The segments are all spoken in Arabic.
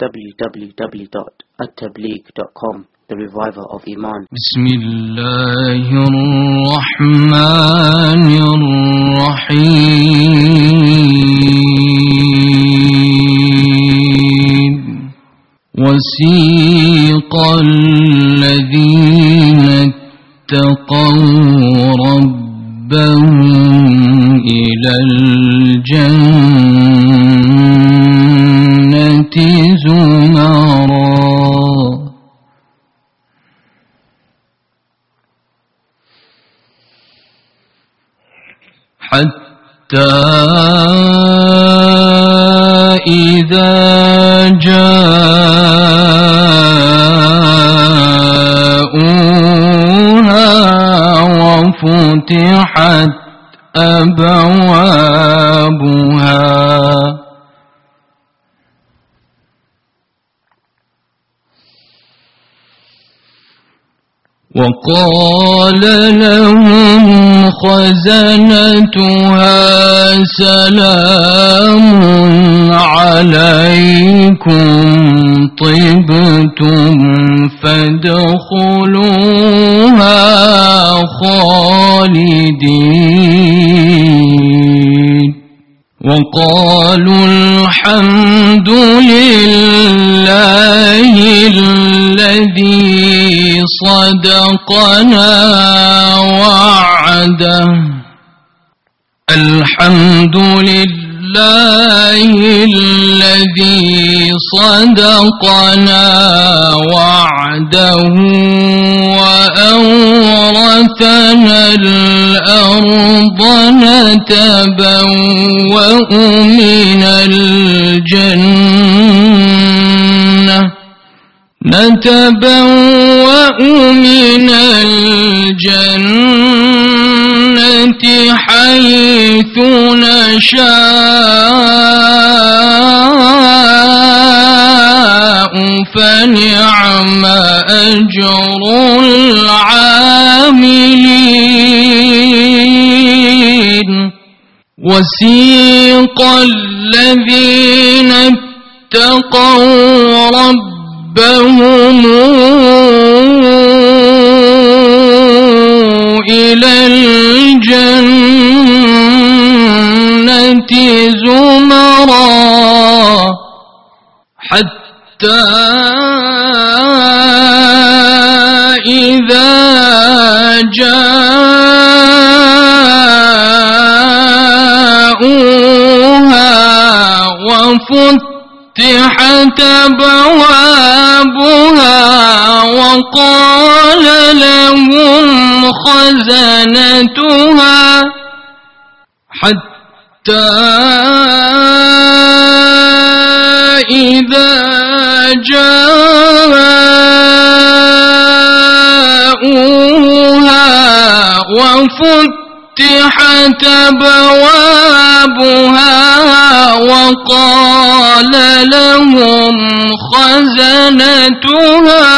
www.attableek.com The Reviver of Iman. بسم الله الرحمن الرحيم وسيق الذين اتقوا ربهم حتى إذا جاءوها وفتحت أبوابها. وقال لهم خزنتها سلام عليكم طبتم فادخلوها خالدين. وقالوا الحمد لله الذي صدقنا وعده الحمد لله الذي صدقنا وعده وأورثنا الأرض نتبوأ من الجنة. نتبوأ من الجنة. حيث نشاء فنعم أجر العاملين. وسيق الذين اتقوا ربهم إلى الجنة. زمرا حتى إذا جاءوها وفتحت أبوابها وقال لهم خزنتها حتى إذا جاءوها وفتحت أبوابها وقال لهم خزنتها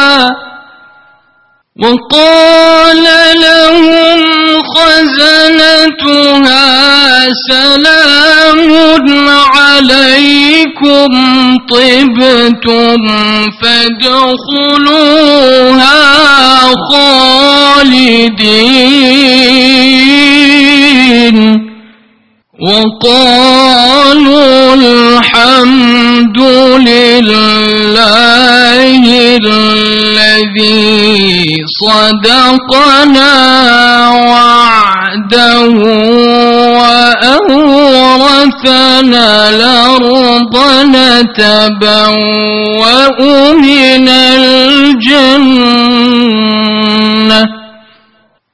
وقال لهم خزنتها سلام عليكم طبتم فادخلوها خالدين. وقالوا الحمد لله الذي صدقنا وعده. وأورثنا الأرض نتبوأ من الجنة.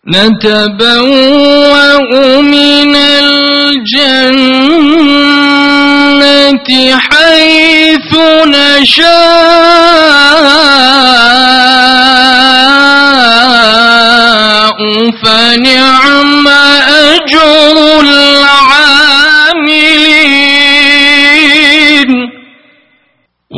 نتبوأ من الجنة حيث نشاء فنعم أجر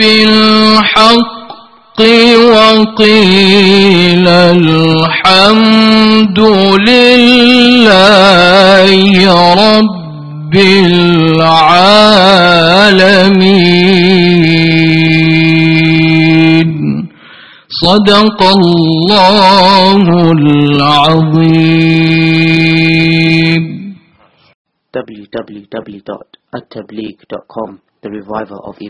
بالحق وقيل الحمد لله رب العالمين. صدق الله العظيم. www.attableek.com The Reviver of